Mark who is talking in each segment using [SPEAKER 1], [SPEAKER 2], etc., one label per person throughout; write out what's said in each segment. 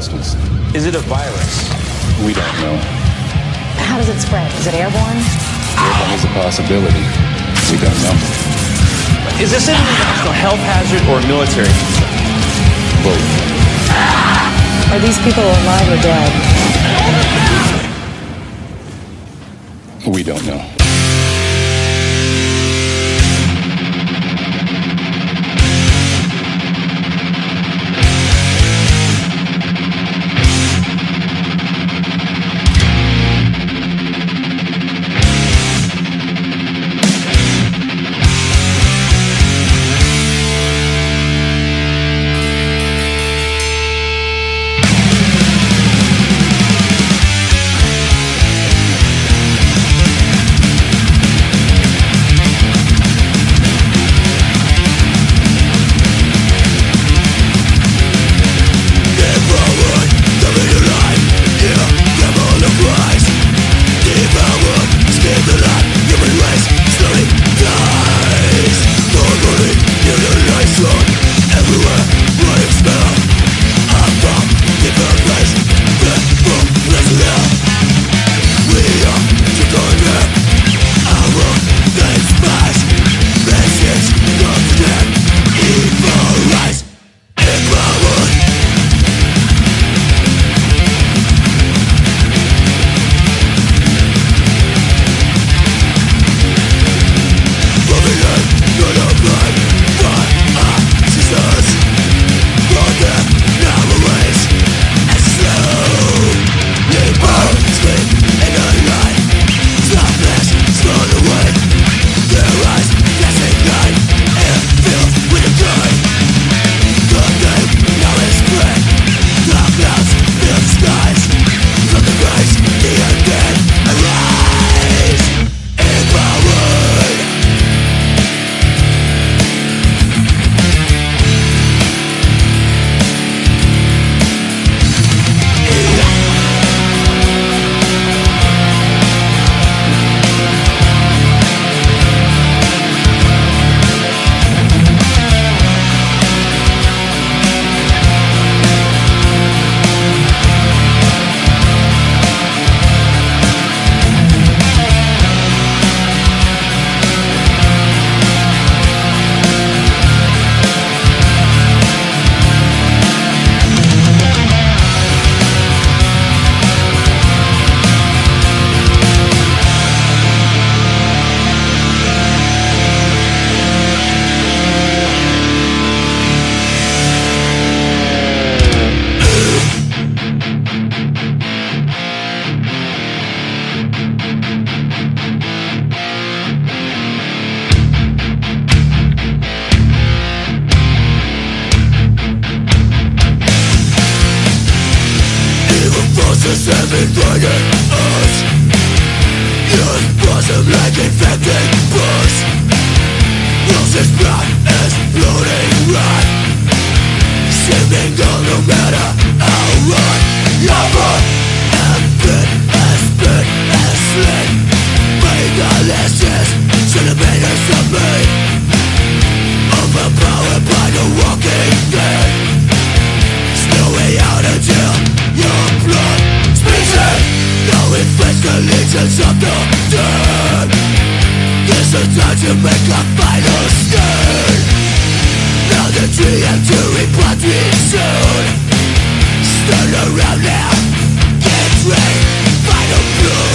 [SPEAKER 1] take your questions.
[SPEAKER 2] Is it a virus?
[SPEAKER 1] We don't know.
[SPEAKER 3] How does it spread? Is it airborne?
[SPEAKER 1] Airborne is a possibility. We don't know.
[SPEAKER 2] Is this an international health hazard or a military concern?
[SPEAKER 1] Both.
[SPEAKER 3] Are these people alive or dead?
[SPEAKER 1] We don't know.
[SPEAKER 4] To make a final stand Now that we have to report it soon. Turn around now. Get ready, final blow.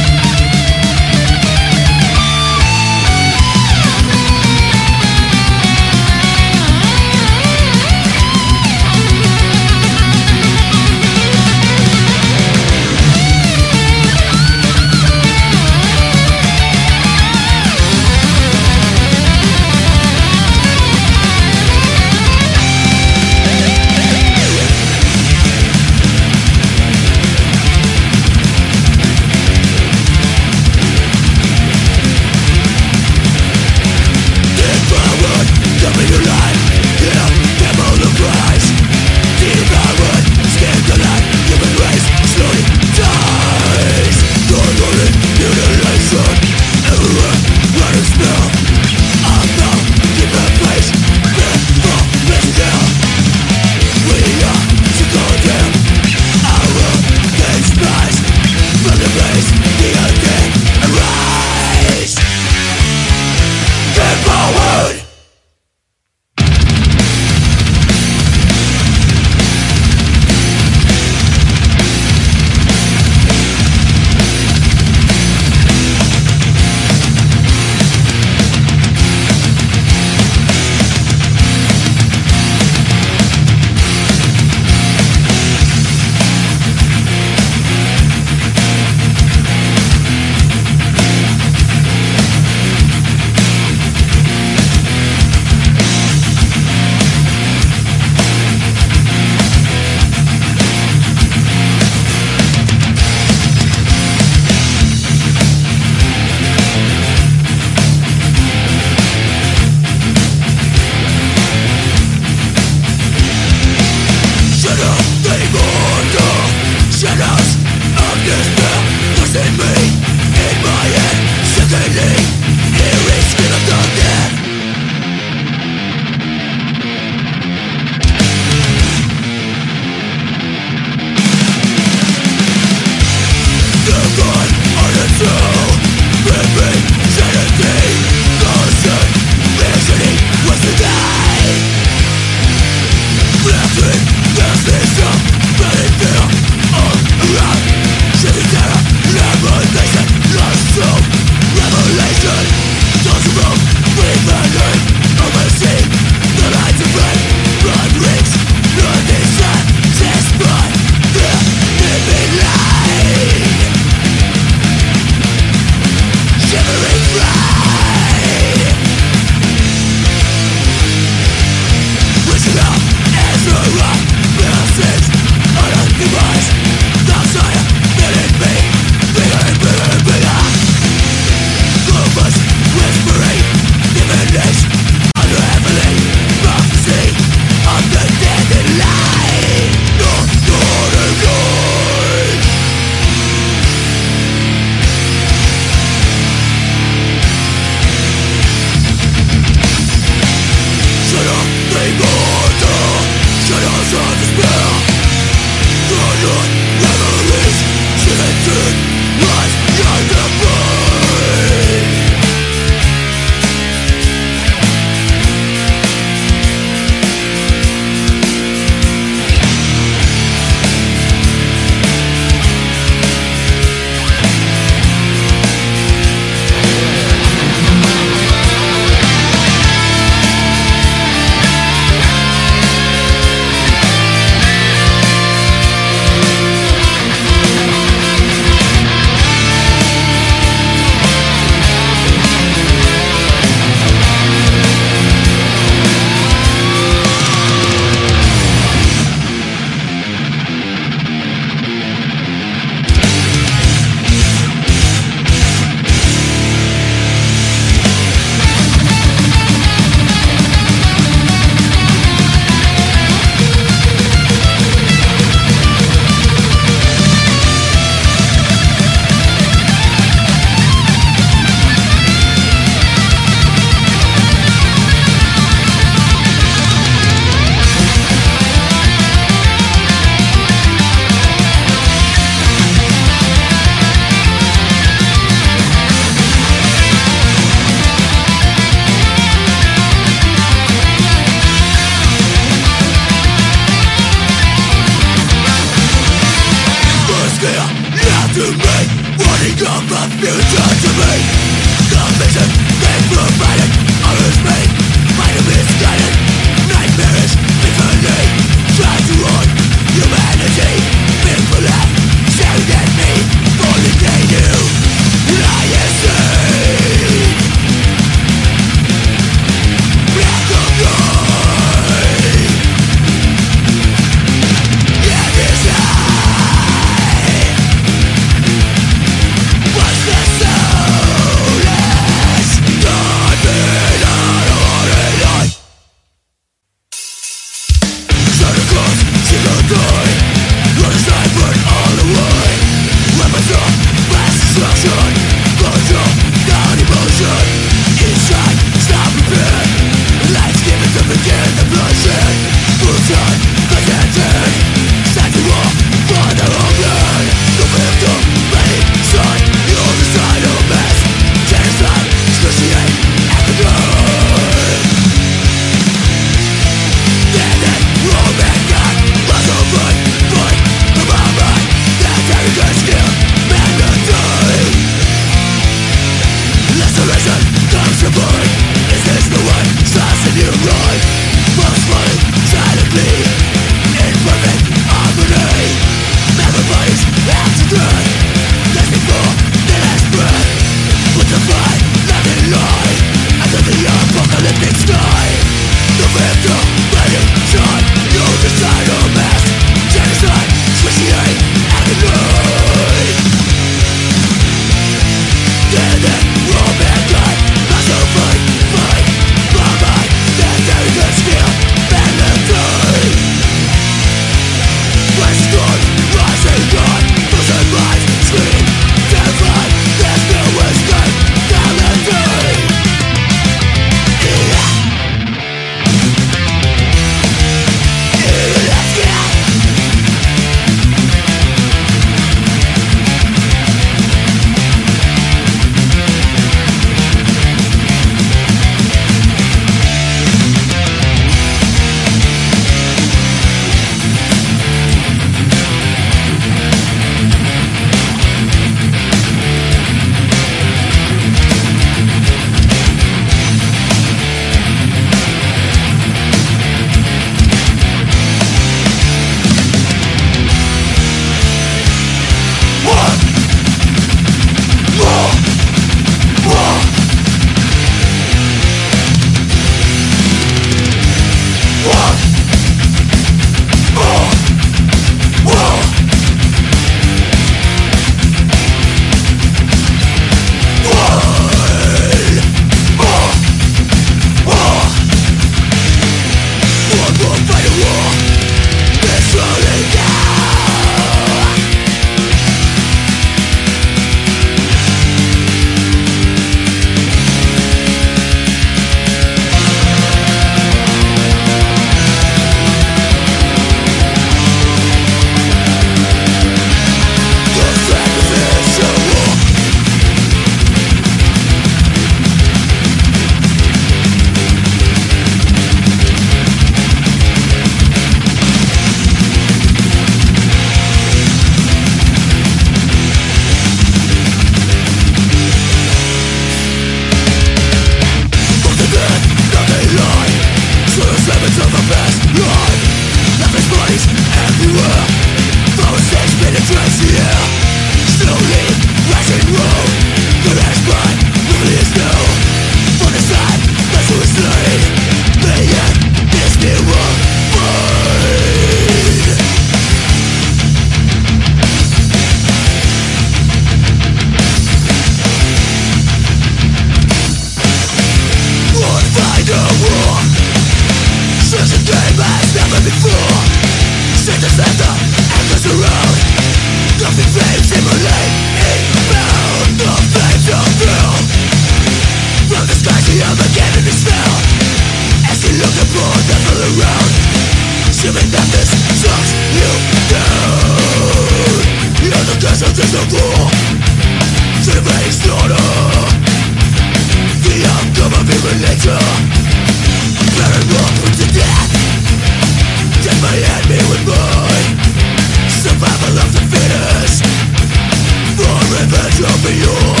[SPEAKER 4] to be yours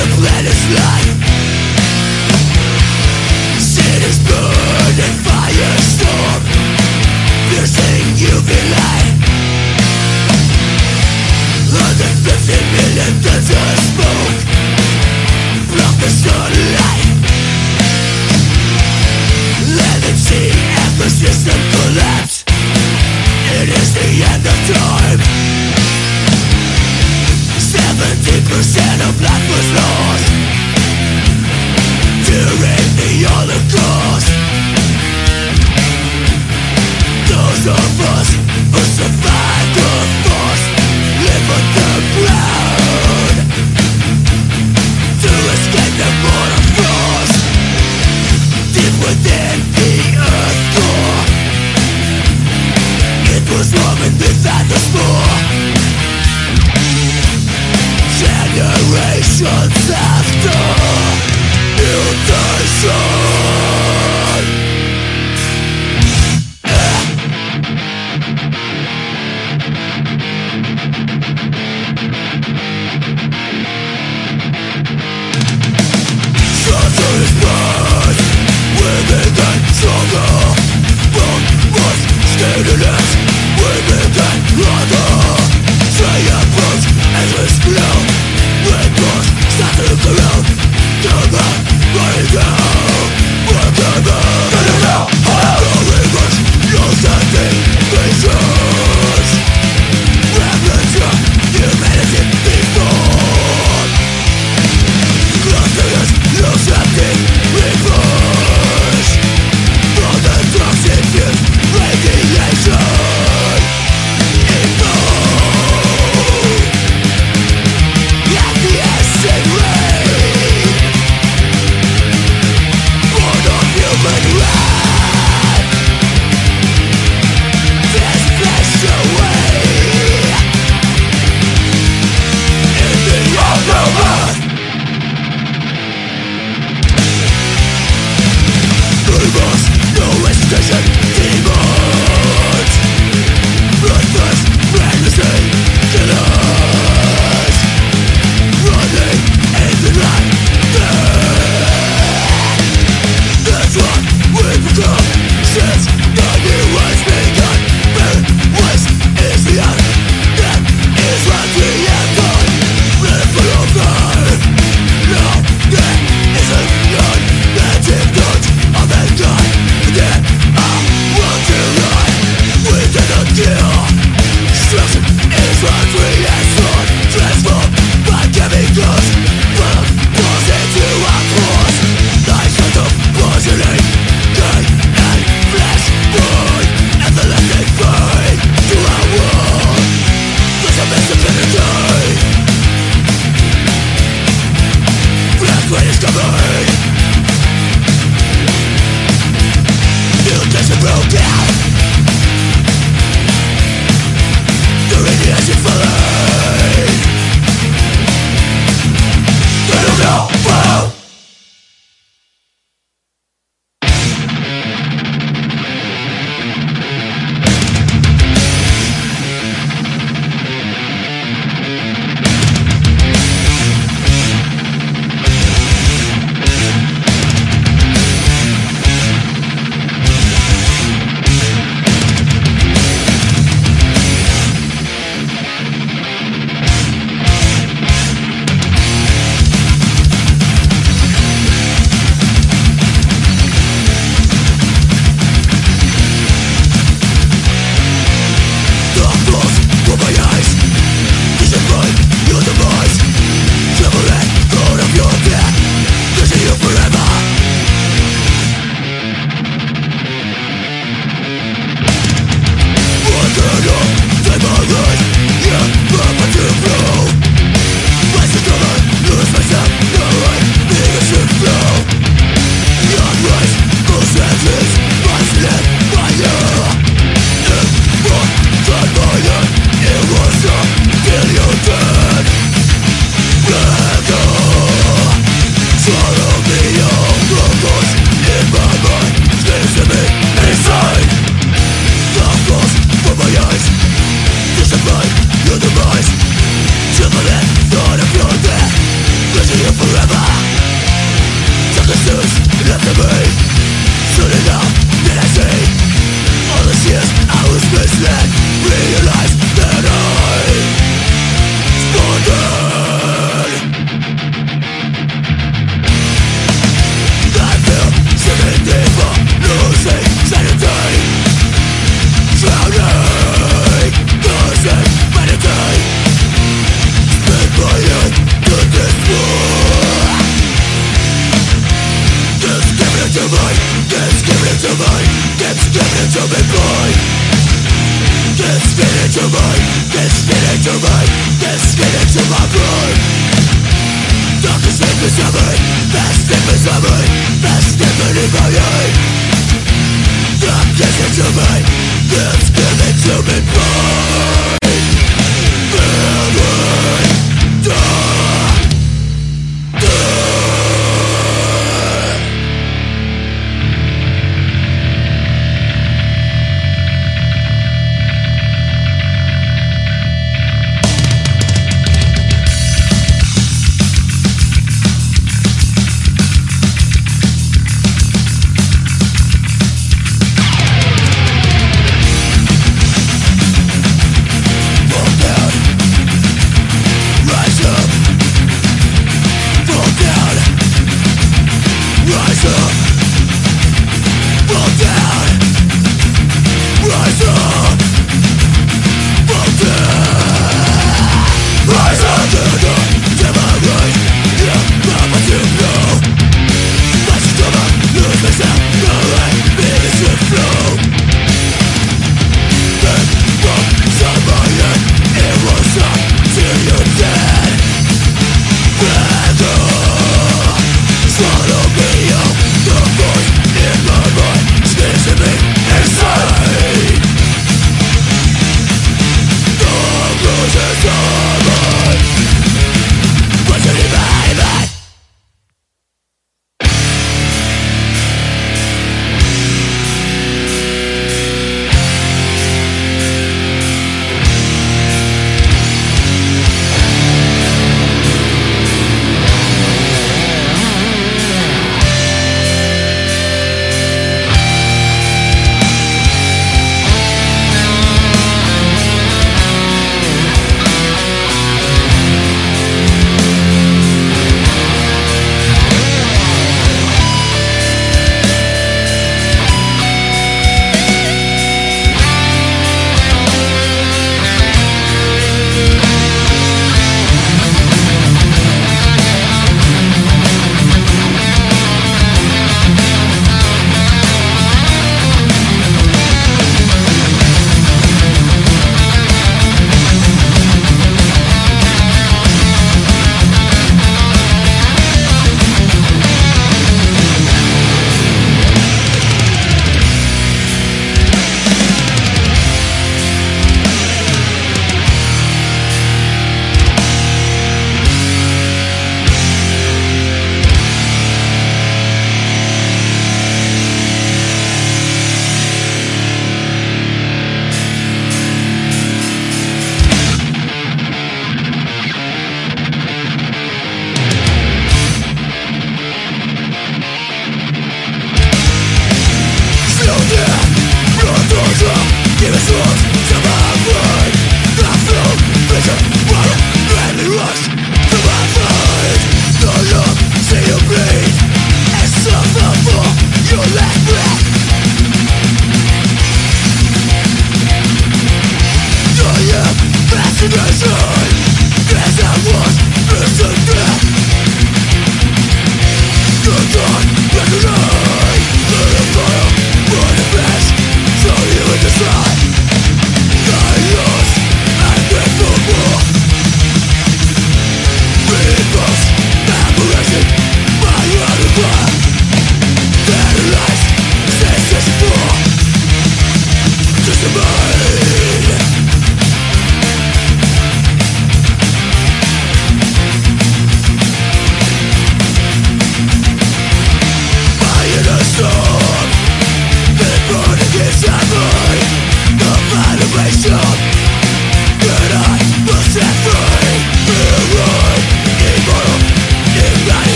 [SPEAKER 4] the planet's life Cities burn in firestorm Piercing UV light 150 million tons of smoke. From the sunlight Let it see atmosphere collapse. It is the end of time. 50% of life was lost. During the Holocaust. Those of us generations after mutations